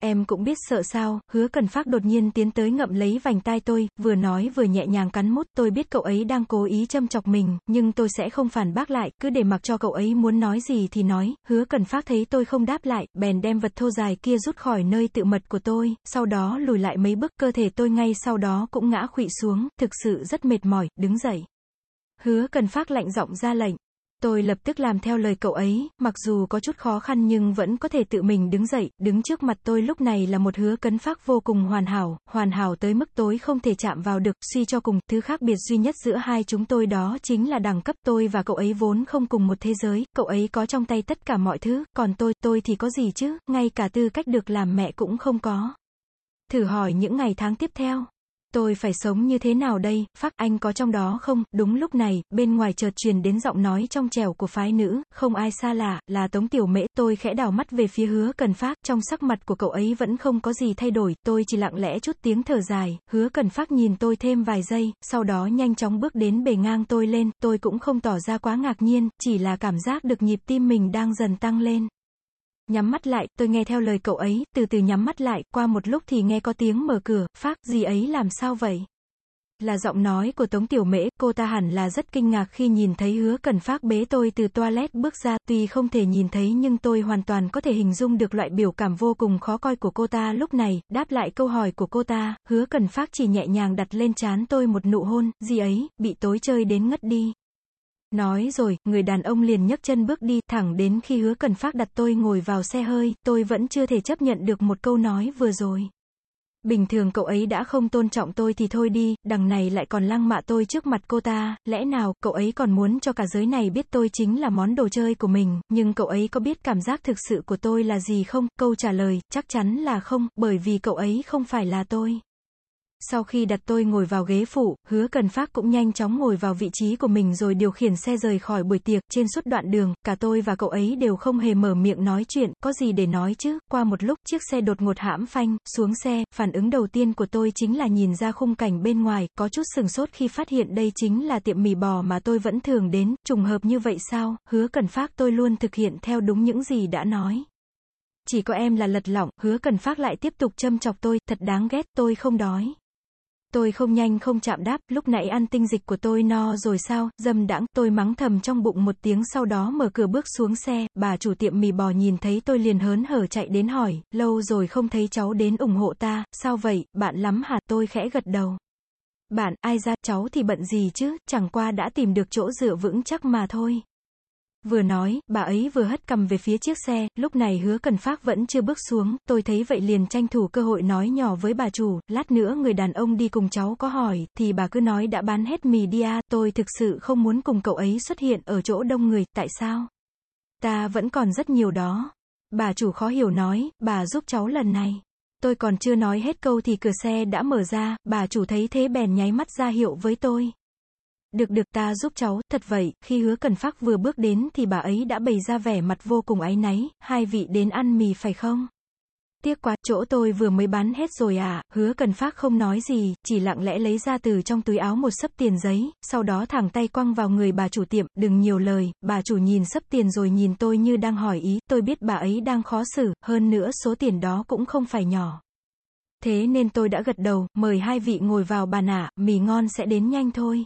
Em cũng biết sợ sao, hứa cần phát đột nhiên tiến tới ngậm lấy vành tai tôi, vừa nói vừa nhẹ nhàng cắn mút, tôi biết cậu ấy đang cố ý châm chọc mình, nhưng tôi sẽ không phản bác lại, cứ để mặc cho cậu ấy muốn nói gì thì nói, hứa cần phát thấy tôi không đáp lại, bèn đem vật thô dài kia rút khỏi nơi tự mật của tôi, sau đó lùi lại mấy bước, cơ thể tôi ngay sau đó cũng ngã khụy xuống, thực sự rất mệt mỏi, đứng dậy. Hứa cần phát lạnh giọng ra lệnh. Tôi lập tức làm theo lời cậu ấy, mặc dù có chút khó khăn nhưng vẫn có thể tự mình đứng dậy, đứng trước mặt tôi lúc này là một hứa cấn phát vô cùng hoàn hảo, hoàn hảo tới mức tối không thể chạm vào được, suy cho cùng, thứ khác biệt duy nhất giữa hai chúng tôi đó chính là đẳng cấp tôi và cậu ấy vốn không cùng một thế giới, cậu ấy có trong tay tất cả mọi thứ, còn tôi, tôi thì có gì chứ, ngay cả tư cách được làm mẹ cũng không có. Thử hỏi những ngày tháng tiếp theo. Tôi phải sống như thế nào đây, phác anh có trong đó không? Đúng lúc này, bên ngoài chợt truyền đến giọng nói trong trẻo của phái nữ, không ai xa lạ, là Tống Tiểu Mễ. Tôi khẽ đảo mắt về phía hứa cần phác trong sắc mặt của cậu ấy vẫn không có gì thay đổi, tôi chỉ lặng lẽ chút tiếng thở dài, hứa cần phác nhìn tôi thêm vài giây, sau đó nhanh chóng bước đến bề ngang tôi lên, tôi cũng không tỏ ra quá ngạc nhiên, chỉ là cảm giác được nhịp tim mình đang dần tăng lên. Nhắm mắt lại, tôi nghe theo lời cậu ấy, từ từ nhắm mắt lại, qua một lúc thì nghe có tiếng mở cửa, phát, gì ấy làm sao vậy? Là giọng nói của Tống Tiểu Mễ, cô ta hẳn là rất kinh ngạc khi nhìn thấy hứa cần phát bế tôi từ toilet bước ra, tuy không thể nhìn thấy nhưng tôi hoàn toàn có thể hình dung được loại biểu cảm vô cùng khó coi của cô ta lúc này, đáp lại câu hỏi của cô ta, hứa cần phát chỉ nhẹ nhàng đặt lên trán tôi một nụ hôn, gì ấy, bị tối chơi đến ngất đi. Nói rồi, người đàn ông liền nhấc chân bước đi, thẳng đến khi hứa cần phát đặt tôi ngồi vào xe hơi, tôi vẫn chưa thể chấp nhận được một câu nói vừa rồi. Bình thường cậu ấy đã không tôn trọng tôi thì thôi đi, đằng này lại còn lăng mạ tôi trước mặt cô ta, lẽ nào, cậu ấy còn muốn cho cả giới này biết tôi chính là món đồ chơi của mình, nhưng cậu ấy có biết cảm giác thực sự của tôi là gì không? Câu trả lời, chắc chắn là không, bởi vì cậu ấy không phải là tôi. Sau khi đặt tôi ngồi vào ghế phụ, hứa cần phát cũng nhanh chóng ngồi vào vị trí của mình rồi điều khiển xe rời khỏi buổi tiệc, trên suốt đoạn đường, cả tôi và cậu ấy đều không hề mở miệng nói chuyện, có gì để nói chứ, qua một lúc, chiếc xe đột ngột hãm phanh, xuống xe, phản ứng đầu tiên của tôi chính là nhìn ra khung cảnh bên ngoài, có chút sừng sốt khi phát hiện đây chính là tiệm mì bò mà tôi vẫn thường đến, trùng hợp như vậy sao, hứa cần phát tôi luôn thực hiện theo đúng những gì đã nói. Chỉ có em là lật lỏng, hứa cần phát lại tiếp tục châm chọc tôi, thật đáng ghét, tôi không đói. Tôi không nhanh không chạm đáp, lúc nãy ăn tinh dịch của tôi no rồi sao, dâm đãng, tôi mắng thầm trong bụng một tiếng sau đó mở cửa bước xuống xe, bà chủ tiệm mì bò nhìn thấy tôi liền hớn hở chạy đến hỏi, lâu rồi không thấy cháu đến ủng hộ ta, sao vậy, bạn lắm hả, tôi khẽ gật đầu. Bạn, ai ra, cháu thì bận gì chứ, chẳng qua đã tìm được chỗ dựa vững chắc mà thôi. Vừa nói, bà ấy vừa hất cầm về phía chiếc xe, lúc này hứa cần phát vẫn chưa bước xuống, tôi thấy vậy liền tranh thủ cơ hội nói nhỏ với bà chủ, lát nữa người đàn ông đi cùng cháu có hỏi, thì bà cứ nói đã bán hết mì đi à, tôi thực sự không muốn cùng cậu ấy xuất hiện ở chỗ đông người, tại sao? Ta vẫn còn rất nhiều đó. Bà chủ khó hiểu nói, bà giúp cháu lần này. Tôi còn chưa nói hết câu thì cửa xe đã mở ra, bà chủ thấy thế bèn nháy mắt ra hiệu với tôi. Được được ta giúp cháu, thật vậy, khi hứa cần phát vừa bước đến thì bà ấy đã bày ra vẻ mặt vô cùng áy náy, hai vị đến ăn mì phải không? Tiếc quá, chỗ tôi vừa mới bán hết rồi à, hứa cần phát không nói gì, chỉ lặng lẽ lấy ra từ trong túi áo một sấp tiền giấy, sau đó thẳng tay quăng vào người bà chủ tiệm, đừng nhiều lời, bà chủ nhìn sấp tiền rồi nhìn tôi như đang hỏi ý, tôi biết bà ấy đang khó xử, hơn nữa số tiền đó cũng không phải nhỏ. Thế nên tôi đã gật đầu, mời hai vị ngồi vào bàn ạ, mì ngon sẽ đến nhanh thôi.